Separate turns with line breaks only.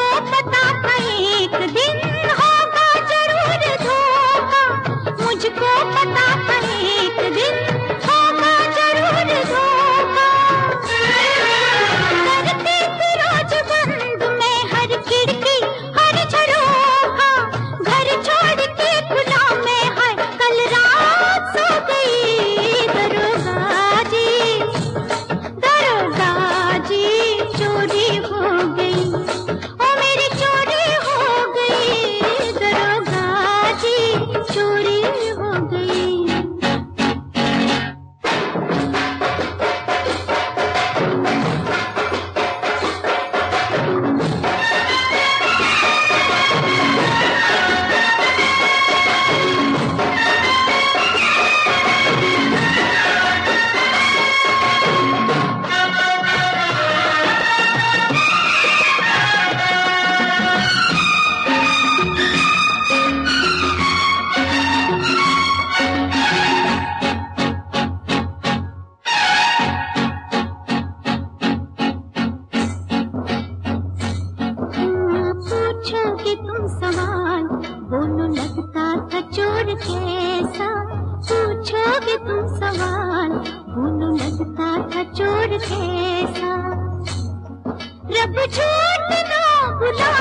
को पता था एक दिन। कैसा पूछोगे तुम सवाल बोलो लगता था चोर कैसा रब झूठ ना बुला